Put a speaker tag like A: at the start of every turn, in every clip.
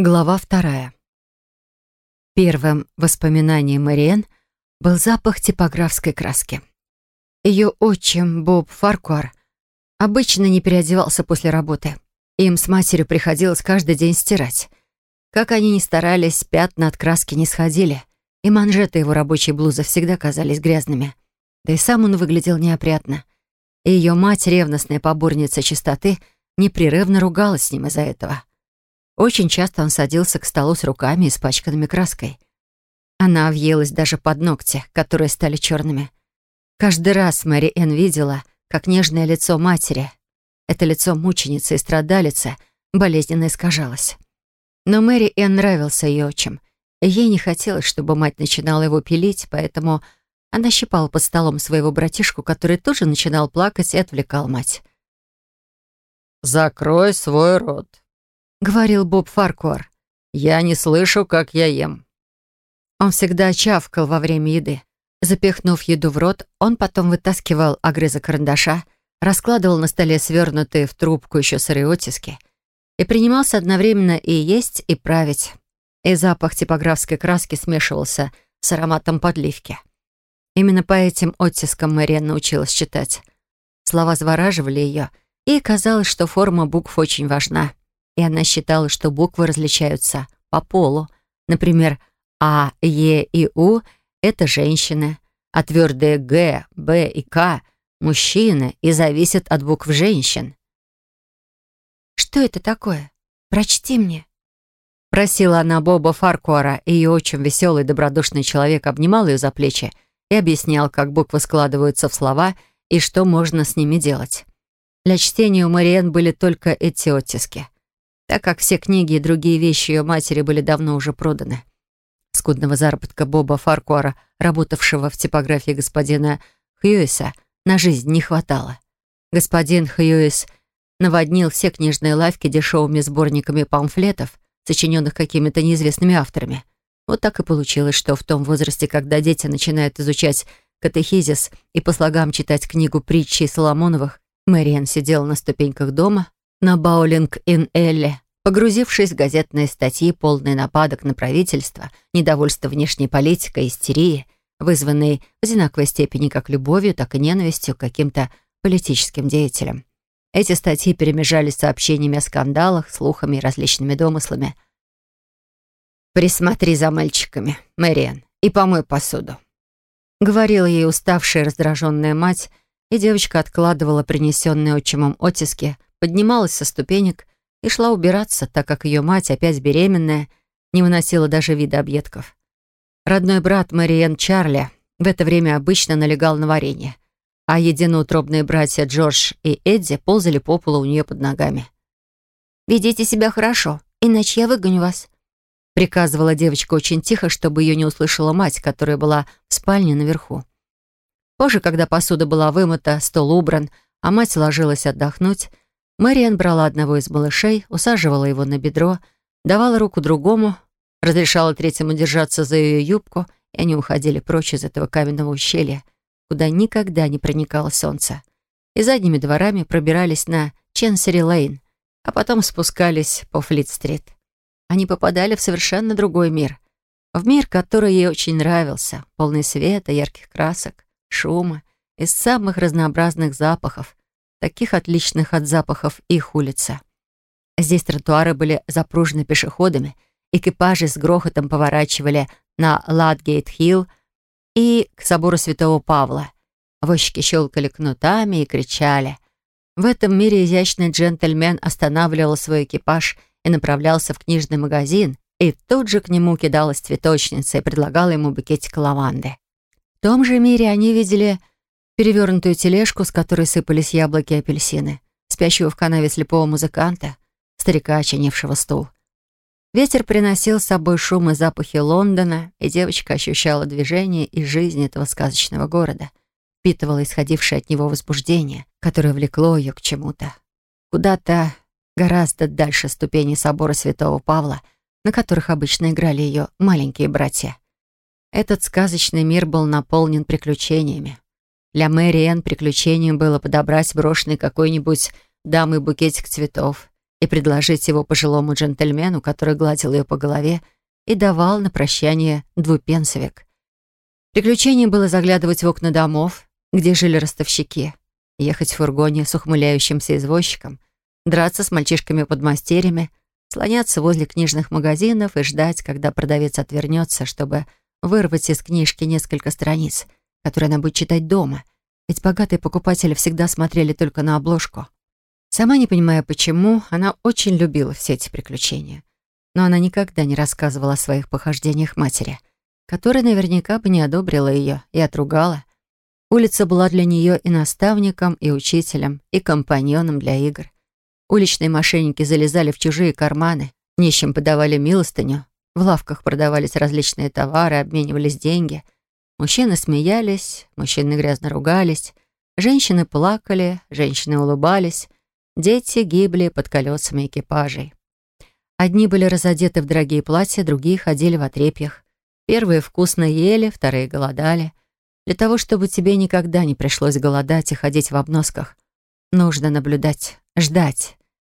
A: Глава вторая. Первым воспоминанием Мариен был запах типографской краски. Ее отчим Боб Фаркуар обычно не переодевался после работы. Им с матерью приходилось каждый день стирать. Как они ни старались, пятна от краски не сходили, и манжеты его рабочей блузы всегда казались грязными. Да и сам он выглядел неопрятно. И ее мать, ревностная поборница чистоты, непрерывно ругалась с ним из-за этого. Очень часто он садился к столу с руками, испачканными краской. Она въелась даже под ногти, которые стали черными. Каждый раз Мэри Энн видела, как нежное лицо матери, это лицо мученицы и страдалицы, болезненно искажалось. Но Мэри Энн нравился ее отчим. Ей не хотелось, чтобы мать начинала его пилить, поэтому она щипала под столом своего братишку, который тоже начинал плакать и отвлекал мать.
B: «Закрой свой рот», —
A: говорил Боб Фаркуар.
B: «Я не слышу, как я ем».
A: Он всегда чавкал во время еды. Запихнув еду в рот, он потом вытаскивал огрызок карандаша, раскладывал на столе свернутые в трубку еще сырые оттиски и принимался одновременно и есть, и править. И запах типографской краски смешивался с ароматом подливки. Именно по этим оттискам Мэриан научилась читать. Слова завораживали ее, и казалось, что форма букв очень важна и она считала, что буквы различаются по полу. Например, А, Е и У — это женщины, а твердые Г, Б и К — мужчины и зависят от букв женщин.
C: «Что это такое? Прочти мне», —
A: просила она Боба Фаркуара, и ее очень веселый добродушный человек обнимал ее за плечи и объяснял, как буквы складываются в слова и что можно с ними делать. Для чтения у Мариен были только эти оттиски — так как все книги и другие вещи ее матери были давно уже проданы. Скудного заработка Боба Фаркуара, работавшего в типографии господина Хьюиса, на жизнь не хватало. Господин Хьюис наводнил все книжные лавки дешевыми сборниками памфлетов, сочиненных какими-то неизвестными авторами. Вот так и получилось, что в том возрасте, когда дети начинают изучать катехизис и по слогам читать книгу притчи Соломоновых, Мэриан сидела на ступеньках дома, на Баулинг-ин-Элле, погрузившись в газетные статьи, полные нападок на правительство, недовольство внешней политикой, истерии, вызванные в одинаковой степени как любовью, так и ненавистью к каким-то политическим деятелям. Эти статьи перемежались сообщениями о скандалах, слухами и различными домыслами. «Присмотри за мальчиками, Мэриан, и помой посуду», — говорила ей уставшая раздраженная мать, и девочка откладывала принесенные отчимом оттиски — поднималась со ступенек и шла убираться, так как ее мать, опять беременная, не выносила даже вида объедков. Родной брат Мариен Чарли в это время обычно налегал на варенье, а единоутробные братья Джордж и Эдди ползали по полу у нее под ногами.
C: «Ведите себя хорошо, иначе я выгоню вас», приказывала девочка очень тихо, чтобы ее не услышала мать, которая была в спальне наверху.
A: Позже, когда посуда была вымыта, стол убран, а мать ложилась отдохнуть, Мэриан брала одного из малышей, усаживала его на бедро, давала руку другому, разрешала третьему держаться за ее юбку, и они уходили прочь из этого каменного ущелья, куда никогда не проникало солнце, и задними дворами пробирались на Ченсери-Лейн, а потом спускались по Флит-стрит. Они попадали в совершенно другой мир, в мир, который ей очень нравился, полный света, ярких красок, шума, и самых разнообразных запахов, таких отличных от запахов их улицы. Здесь тротуары были запружены пешеходами, экипажи с грохотом поворачивали на Ладгейт-Хилл и к собору Святого Павла. Возчики щелкали кнутами и кричали. В этом мире изящный джентльмен останавливал свой экипаж и направлялся в книжный магазин, и тут же к нему кидалась цветочница и предлагала ему букетик лаванды. В том же мире они видели перевернутую тележку, с которой сыпались яблоки и апельсины, спящего в канаве слепого музыканта, старика, очинившего стул. Ветер приносил с собой шум и запахи Лондона, и девочка ощущала движение и жизнь этого сказочного города, впитывала исходившее от него возбуждение, которое влекло ее к чему-то. Куда-то гораздо дальше ступеней собора Святого Павла, на которых обычно играли ее маленькие братья. Этот сказочный мир был наполнен приключениями. Для Мэри Энн приключением было подобрать брошенный какой-нибудь дамой букетик цветов и предложить его пожилому джентльмену, который гладил ее по голове и давал на прощание двупенсовик. Приключение было заглядывать в окна домов, где жили ростовщики, ехать в фургоне с ухмыляющимся извозчиком, драться с мальчишками-подмастерьями, слоняться возле книжных магазинов и ждать, когда продавец отвернется, чтобы вырвать из книжки несколько страниц, которые она будет читать дома, ведь богатые покупатели всегда смотрели только на обложку. Сама не понимая почему, она очень любила все эти приключения. Но она никогда не рассказывала о своих похождениях матери, которая наверняка бы не одобрила ее и отругала. Улица была для нее и наставником, и учителем, и компаньоном для игр. Уличные мошенники залезали в чужие карманы, нищим подавали милостыню, в лавках продавались различные товары, обменивались деньги. Мужчины смеялись, мужчины грязно ругались, женщины плакали, женщины улыбались, дети гибли под колесами экипажей. Одни были разодеты в дорогие платья, другие ходили в отрепьях. Первые вкусно ели, вторые голодали. Для того, чтобы тебе никогда не пришлось голодать и ходить в обносках, нужно наблюдать, ждать.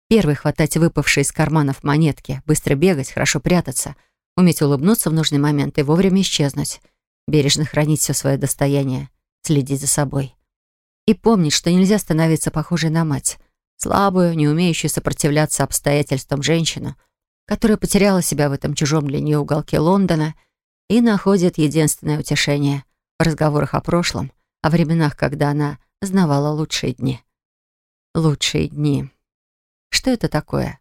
A: Первый хватать выпавшие из карманов монетки, быстро бегать, хорошо прятаться, уметь улыбнуться в нужный момент и вовремя исчезнуть, бережно хранить все свое достояние, следить за собой. И помнить, что нельзя становиться похожей на мать, слабую, не умеющую сопротивляться обстоятельствам женщину, которая потеряла себя в этом чужом для нее уголке Лондона и находит единственное утешение в разговорах о прошлом, о временах, когда она знавала лучшие дни. Лучшие дни. Что это такое?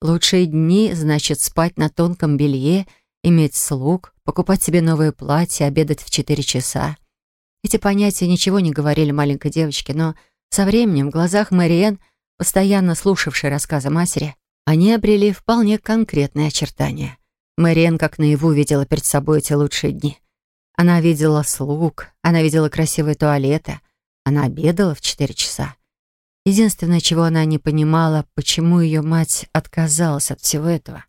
A: Лучшие дни значит спать на тонком белье, иметь слуг, покупать себе новое платье, обедать в четыре часа. Эти понятия ничего не говорили маленькой девочке, но со временем в глазах Мэриэн, постоянно слушавшей рассказы матери, они обрели вполне конкретные очертания. Мэриэн как наяву видела перед собой эти лучшие дни. Она видела слуг, она видела красивые туалеты, она обедала в четыре часа. Единственное, чего она не понимала, почему ее мать отказалась от всего этого.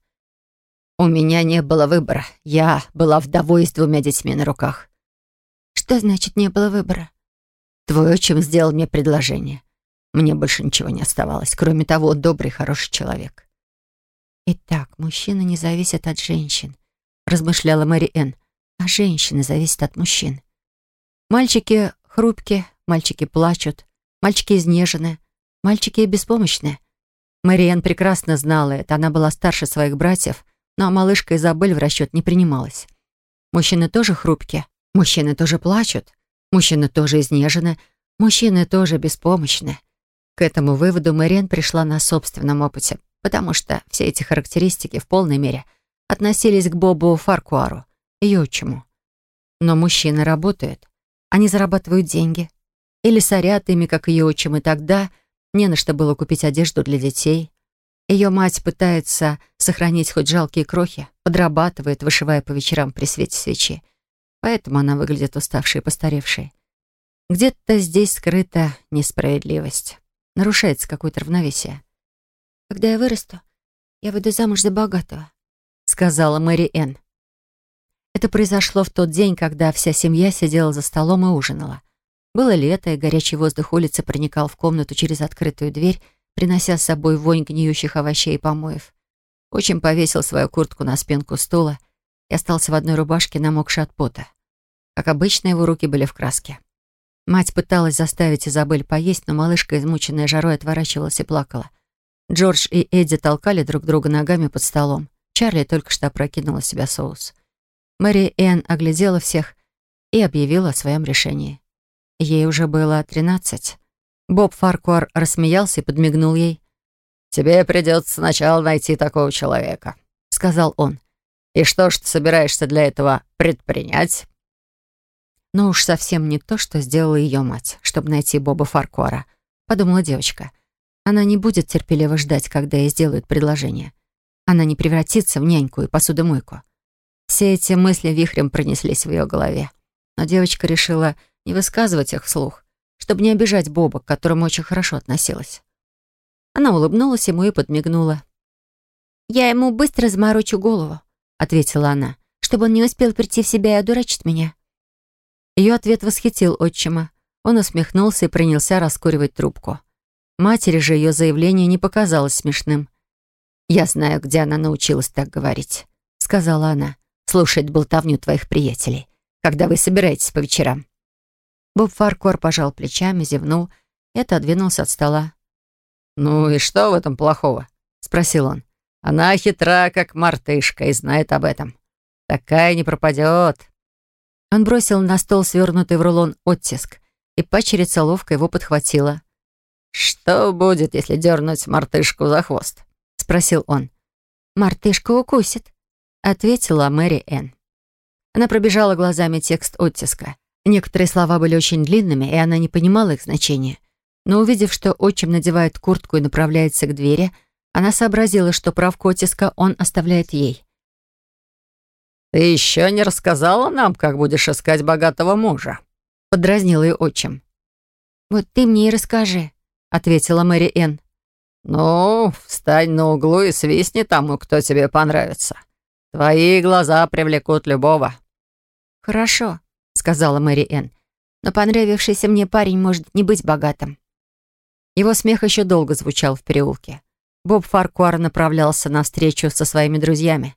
A: «У меня не было выбора. Я была вдовой с двумя детьми на руках».
C: «Что значит «не было выбора»?»
A: «Твой отчим сделал мне предложение. Мне больше ничего не оставалось. Кроме того, он добрый, хороший человек».
C: «Итак, мужчины не зависят от женщин», — размышляла Мэри Энн. «А женщины зависят от мужчин. Мальчики хрупкие, мальчики плачут, мальчики изнежены, Мальчики беспомощны. Мэриэн прекрасно знала это. Она была старше своих братьев, но малышка Изабель в расчет не принималась. Мужчины тоже хрупкие. Мужчины тоже плачут. Мужчины тоже изнежены. Мужчины тоже беспомощны. К этому выводу Мэриэн пришла на собственном опыте, потому что все эти характеристики в полной мере относились к Бобу Фаркуару, ее отчиму. Но мужчины работают. Они зарабатывают деньги. Или сорят ими, как ее отчим, и тогда не на что было купить одежду для детей. Ее мать пытается сохранить хоть жалкие крохи, подрабатывает, вышивая по вечерам при свете свечи. Поэтому она выглядит уставшей и постаревшей. Где-то здесь скрыта несправедливость. Нарушается какое-то равновесие. «Когда я вырасту, я выйду замуж за богатого», —
A: сказала Мэри Энн. Это произошло в тот день, когда вся семья сидела за столом и ужинала. Было лето, и горячий воздух улицы проникал в комнату через открытую дверь, принося с собой вонь гниющих овощей и помоев. Очень повесил свою куртку на спинку стула и остался в одной рубашке, намокшей от пота. Как обычно, его руки были в краске. Мать пыталась заставить Изабель поесть, но малышка, измученная жарой, отворачивалась и плакала. Джордж и Эдди толкали друг друга ногами под столом. Чарли только что опрокинула себя соус. Мэри Энн оглядела всех и объявила о своем решении. Ей уже было тринадцать. Боб Фаркуар рассмеялся и подмигнул ей. «Тебе придется сначала найти такого человека», — сказал он. «И что ж ты собираешься для этого предпринять?» «Ну уж совсем не то, что сделала ее мать, чтобы найти Боба Фаркуара», — подумала девочка. «Она не будет терпеливо ждать, когда ей сделают предложение. Она не превратится в няньку и посудомойку». Все эти мысли вихрем пронеслись в ее голове. Но девочка решила не высказывать их вслух, чтобы не обижать Боба, к которому очень хорошо относилась. Она улыбнулась ему и подмигнула.
C: «Я ему быстро заморочу голову», — ответила она, «чтобы он не успел прийти в себя и одурачить меня».
A: Ее ответ восхитил отчима. Он усмехнулся и принялся раскуривать трубку. Матери же ее заявление не показалось смешным. «Я знаю, где она научилась так говорить», — сказала она. «Слушать болтовню твоих приятелей, когда вы собираетесь по вечерам». Боб Фаркор пожал плечами, зевнул и отодвинулся от стола.
B: «Ну и что в этом плохого?» — спросил он. «Она хитра, как мартышка, и знает об этом. Такая не пропадет».
A: Он бросил на стол свернутый в рулон оттиск, и пачерица ловко его подхватила.
B: «Что будет, если дернуть мартышку за хвост?» — спросил он.
A: «Мартышка укусит», — ответила Мэри Энн. Она пробежала глазами текст оттиска. Некоторые слова были очень длинными, и она не понимала их значения. Но увидев, что отчим надевает куртку и направляется к двери, она сообразила, что правку оттиска он оставляет ей.
B: «Ты еще не рассказала нам, как будешь искать богатого мужа?»
A: — подразнил ее отчим. «Вот ты мне и расскажи», ответила Мэри Энн.
B: «Ну, встань на углу и свистни тому, кто тебе понравится. Твои глаза привлекут любого».
A: «Хорошо», — сказала Мэри Энн. «Но понравившийся мне парень может не быть богатым». Его смех еще долго звучал в переулке. Боб Фаркуар направлялся на встречу со своими друзьями.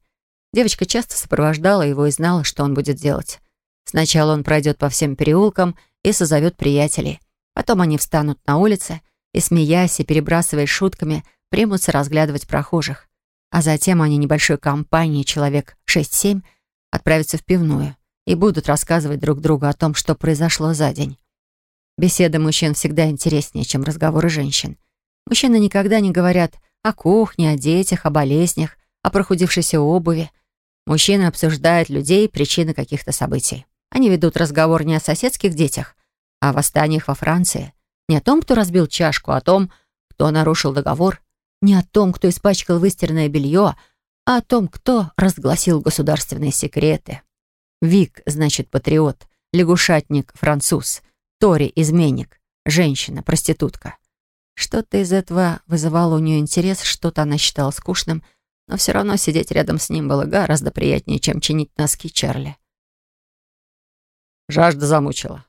A: Девочка часто сопровождала его и знала, что он будет делать. Сначала он пройдет по всем переулкам и созовет приятелей. Потом они встанут на улице — и, смеясь и перебрасываясь шутками, примутся разглядывать прохожих. А затем они небольшой компанией, человек 6-7, отправятся в пивную и будут рассказывать друг другу о том, что произошло за день. Беседа мужчин всегда интереснее, чем разговоры женщин. Мужчины никогда не говорят о кухне, о детях, о болезнях, о прохудившейся обуви. Мужчины обсуждают людей, причины каких-то событий. Они ведут разговор не о соседских детях, а о восстаниях во Франции, не о том, кто разбил чашку, а о том, кто нарушил договор. Не о том, кто испачкал выстиранное белье, а о том, кто разгласил государственные секреты. Вик значит патриот, лягушатник француз, Тори изменник, женщина, проститутка. Что-то из этого вызывало у нее интерес, что-то она считала скучным, но все равно сидеть рядом с ним было гораздо приятнее, чем чинить носки Чарли.
B: «Жажда замучила.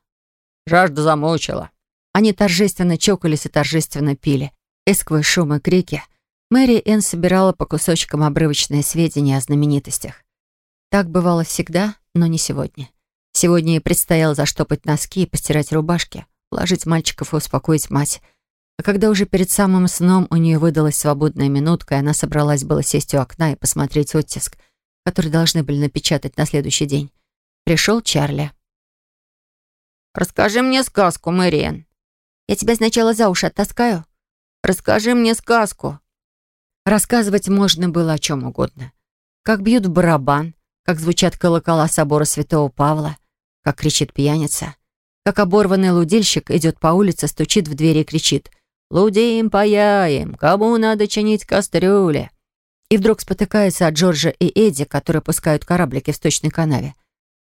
B: Жажда замучила»,
A: они торжественно чокались и торжественно пили. И сквозь шум и крики Мэри Энн собирала по кусочкам обрывочные сведения о знаменитостях. Так бывало всегда, но не сегодня. Сегодня ей предстояло заштопать носки и постирать рубашки, уложить мальчиков и успокоить мать. А когда уже перед самым сном у нее выдалась свободная минутка, и она собралась было сесть у окна и посмотреть оттиск, который должны были напечатать на следующий день, пришел Чарли.
C: «Расскажи мне сказку, Мэриэн», я тебя сначала за уши оттаскаю. Расскажи мне сказку».
A: Рассказывать можно было о чем угодно. Как бьют в барабан, как звучат колокола собора святого Павла, как кричит пьяница, как оборванный лудильщик идет по улице, стучит в двери и кричит «Лудим, паяем, кому надо чинить кастрюли?» И вдруг спотыкается от Джорджа и Эдди, которые пускают кораблики в сточной канаве.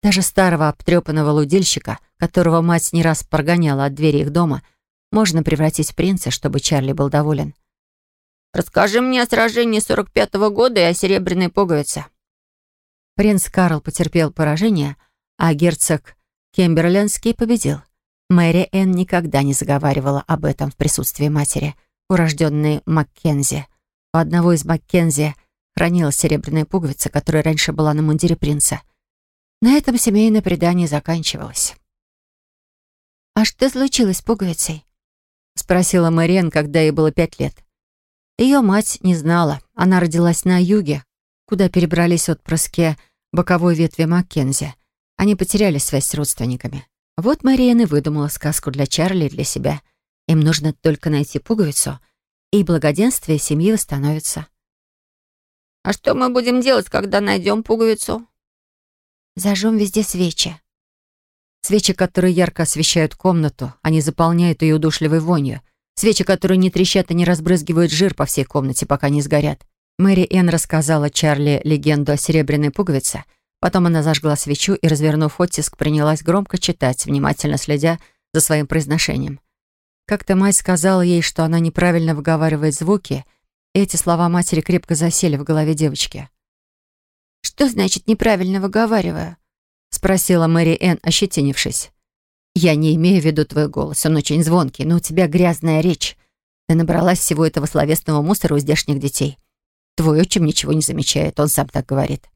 A: Даже старого обтрепанного лудильщика, которого мать не раз прогоняла от двери их дома — можно превратить в принца, чтобы Чарли был доволен.
C: «Расскажи мне о сражении 45-го года и о серебряной пуговице».
A: Принц Карл потерпел поражение, а герцог Кемберлендский победил. Мэри Энн никогда не заговаривала об этом в присутствии матери, урожденной Маккензи. У одного из Маккензи хранилась серебряная пуговица, которая раньше была на мундире принца. На этом семейное предание заканчивалось.
C: «А что случилось с пуговицей?»
A: — спросила Мэриэн, когда ей было пять лет. Ее мать не знала. Она родилась на юге, куда перебрались отпрыски боковой ветви Маккензи. Они потеряли связь с родственниками. Вот Мэриэн и выдумала сказку для Чарли и для себя. Им нужно только найти пуговицу, и благоденствие семьи восстановится.
C: «А что мы будем делать, когда найдем пуговицу?»
A: «Зажжем везде свечи», Свечи, которые ярко освещают комнату, они заполняют ее удушливой вонью. Свечи, которые не трещат и не разбрызгивают жир по всей комнате, пока не сгорят. Мэри Энн рассказала Чарли легенду о серебряной пуговице. Потом она зажгла свечу и, развернув оттиск, принялась громко читать, внимательно следя за своим произношением. Как-то мать сказала ей, что она неправильно выговаривает звуки, и эти слова матери крепко засели в голове девочки.
C: «Что значит неправильно выговариваю?»
A: — спросила Мэри Энн, ощетинившись. «Я не имею в виду твой голос, он очень звонкий, но у тебя грязная речь.
C: Ты набралась всего этого словесного мусора у здешних детей. Твой отчим ничего не замечает, он сам так говорит».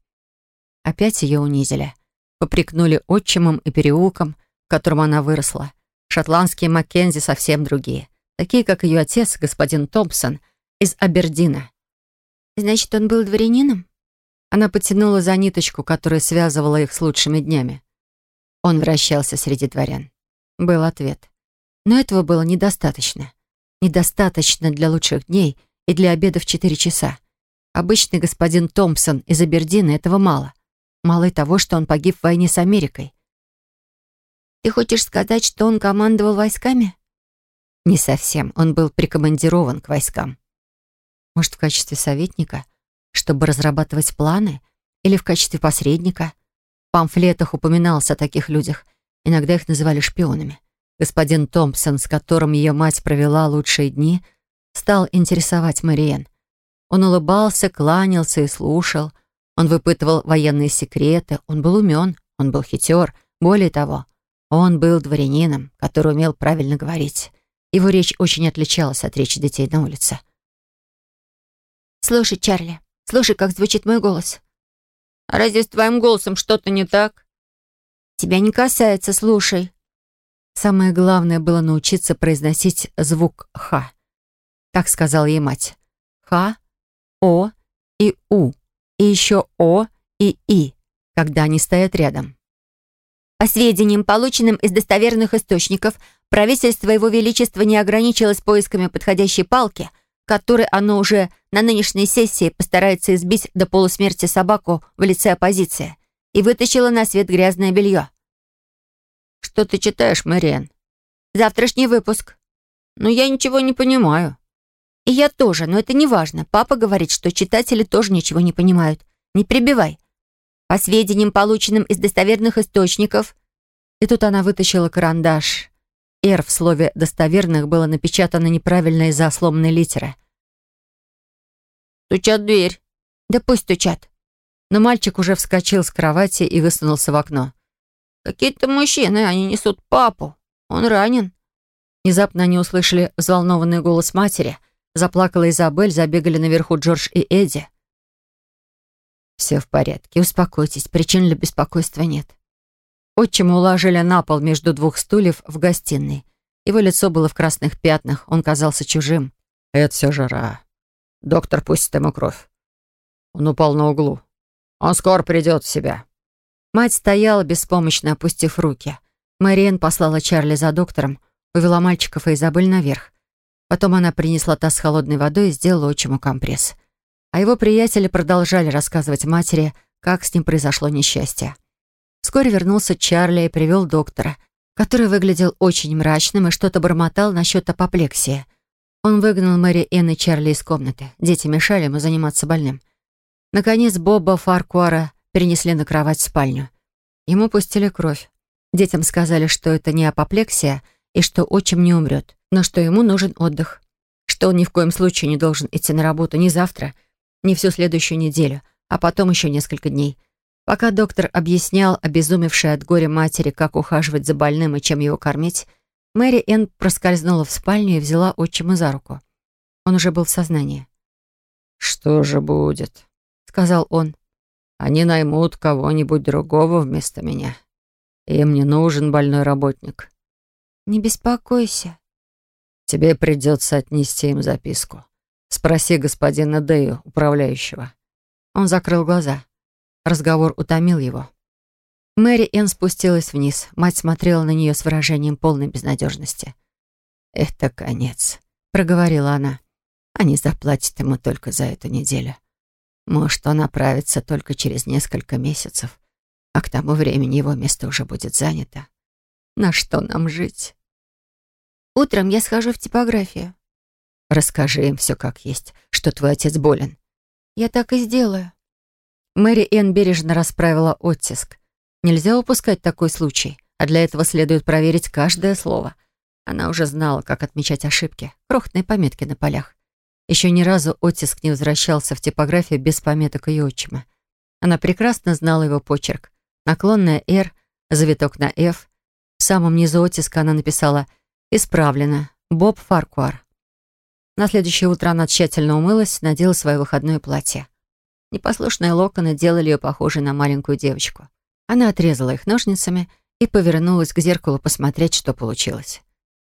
A: Опять ее унизили. Попрекнули отчимом и переулком, в котором она выросла. Шотландские Маккензи совсем другие. Такие, как ее отец, господин Томпсон, из Абердина.
C: «Значит, он был дворянином?»
A: Она потянула за ниточку, которая связывала их с лучшими днями. Он вращался среди дворян. Был ответ. Но этого было недостаточно. Недостаточно для лучших дней и для обеда в четыре часа. Обычный господин Томпсон из Абердина этого мало. Мало и того, что он погиб в войне с Америкой.
C: «Ты хочешь сказать, что он командовал войсками?»
A: «Не совсем. Он был прикомандирован к войскам. Может, в качестве советника?» чтобы разрабатывать планы или в качестве посредника. В памфлетах упоминалось о таких людях. Иногда их называли шпионами. Господин Томпсон, с которым ее мать провела лучшие дни, стал интересовать Мариен. Он улыбался, кланялся и слушал. Он выпытывал военные секреты. Он был умен, он был хитер. Более того, он был дворянином, который умел правильно говорить. Его речь очень отличалась от речи детей на улице.
C: «Слушай, Чарли, Слушай, как звучит мой голос».
B: «А разве с твоим голосом что-то не так?»
C: «Тебя не касается, слушай».
A: Самое главное было научиться произносить звук «х». Так сказала ей мать. «Х», «о» и «у». И еще «о» и «и», когда они стоят рядом.
C: По сведениям, полученным из достоверных источников, правительство Его Величества не ограничилось поисками подходящей палки — которой оно уже на нынешней сессии постарается избить до полусмерти собаку в лице оппозиции, и вытащила на свет грязное белье.
B: «Что ты читаешь, Мэриэн?»
C: «Завтрашний выпуск».
B: «Но я ничего не понимаю».
C: «И я тоже, но это не важно. Папа говорит, что читатели тоже ничего не понимают. Не прибивай. По сведениям, полученным из достоверных источников...»
A: И тут она вытащила карандаш «Р» в слове «достоверных» было напечатано неправильно из-за сломанной литеры.
B: «Стучат дверь».
C: «Да пусть стучат».
A: Но мальчик уже вскочил с кровати и высунулся в окно.
B: «Какие-то мужчины, они несут папу. Он ранен».
A: Внезапно они услышали взволнованный голос матери. Заплакала Изабель, забегали наверху Джордж и Эдди. «Все в порядке, успокойтесь, причин для беспокойства нет». Отчима уложили на пол между двух стульев в гостиной. Его лицо было в красных пятнах, он казался чужим.
B: «Это все жара. Доктор пустит ему кровь. Он упал на углу. Он скоро придет в себя».
A: Мать стояла, беспомощно опустив руки. Мэриэн послала Чарли за доктором, увела мальчиков и Изабель наверх. Потом она принесла таз с холодной водой и сделала отчиму компресс. А его приятели продолжали рассказывать матери, как с ним произошло несчастье. Вскоре вернулся Чарли и привел доктора, который выглядел очень мрачным и что-то бормотал насчет апоплексии. Он выгнал Мэри Энн и Чарли из комнаты. Дети мешали ему заниматься больным. Наконец Боба Фаркуара перенесли на кровать в спальню. Ему пустили кровь. Детям сказали, что это не апоплексия и что отчим не умрет, но что ему нужен отдых. Что он ни в коем случае не должен идти на работу ни завтра, ни всю следующую неделю, а потом еще несколько дней — Пока доктор объяснял обезумевшей от горя матери, как ухаживать за больным и чем его кормить, Мэри Энн проскользнула в спальню и взяла отчима за руку. Он уже был в сознании.
B: «Что же будет?» — сказал он. «Они наймут кого-нибудь другого вместо меня. Им не нужен больной работник».
C: «Не беспокойся».
B: «Тебе придется отнести им записку. Спроси господина Дэю, управляющего».
A: Он закрыл глаза. Разговор утомил его. Мэри Энн спустилась вниз. Мать смотрела на нее с выражением полной безнадежности.
B: «Это конец», —
A: проговорила она.
B: «Они заплатят ему только за эту неделю. Может, он оправится только через несколько месяцев, а к тому времени его место уже будет занято. На что нам жить?»
C: «Утром я схожу в типографию».
B: «Расскажи им все как есть, что твой отец болен».
C: «Я так и сделаю».
A: Мэри Энн бережно расправила оттиск. Нельзя упускать такой случай, а для этого следует проверить каждое слово. Она уже знала, как отмечать ошибки, крохотные пометки на полях. Еще ни разу оттиск не возвращался в типографию без пометок ее отчима. Она прекрасно знала его почерк. Наклонная «Р», завиток на «Ф». В самом низу оттиска она написала «Исправлено. Боб Фаркуар». На следующее утро она тщательно умылась, надела свое выходное платье. Непослушные локоны делали ее похожей на маленькую девочку. Она отрезала их ножницами и повернулась к зеркалу посмотреть, что получилось.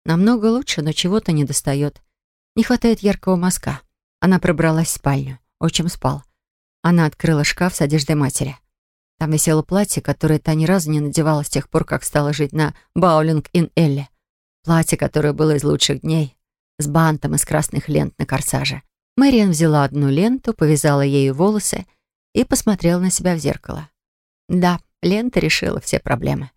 A: Намного лучше, но чего-то не достает. Не хватает яркого мазка. Она пробралась в спальню. Отчим спал. Она открыла шкаф с одеждой матери. Там висело платье, которое та ни разу не надевала с тех пор, как стала жить на Баулинг-ин-Элле. Платье, которое было из лучших дней, с бантом из красных лент на корсаже. Мэриан взяла одну ленту, повязала ею волосы и посмотрела на себя в зеркало. Да, лента решила все проблемы.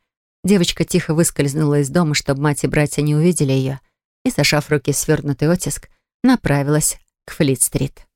A: Девочка тихо выскользнула из дома, чтобы мать и братья не увидели ее, и, сошав руки свернутый оттиск, направилась к Флит-стрит.